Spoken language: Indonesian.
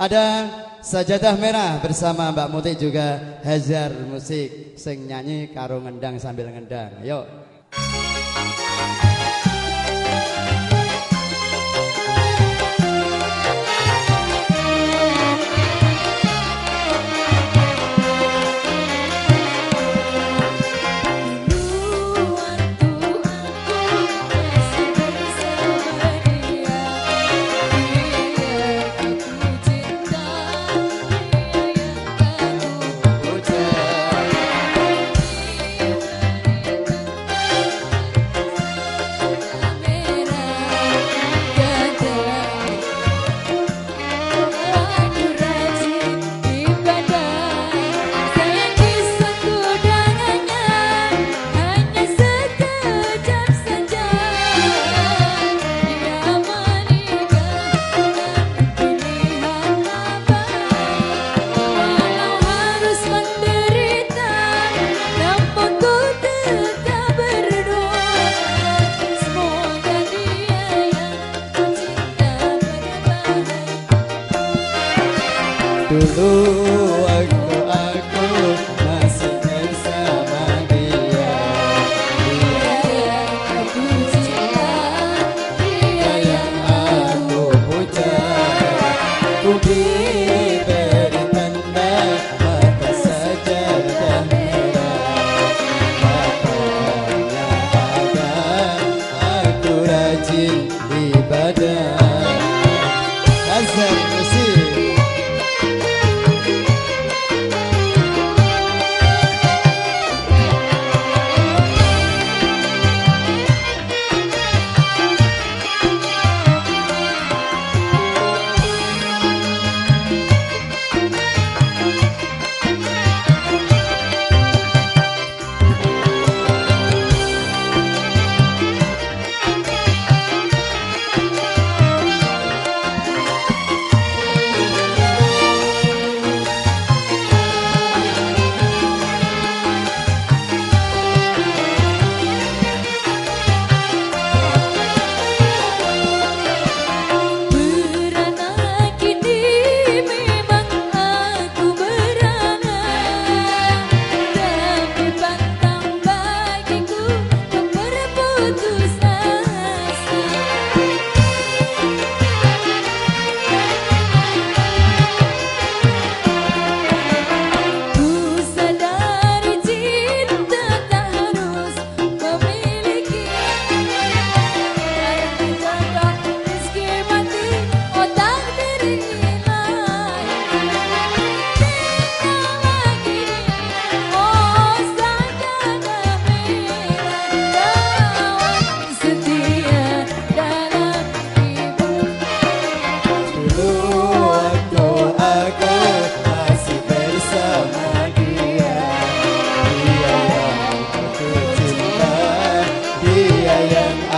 Ada Sajadah Merah bersama Mbak Muti juga Hazar Musik sing nyanyi karo ngendang sambil ngendang. Yuk. Dulu I am.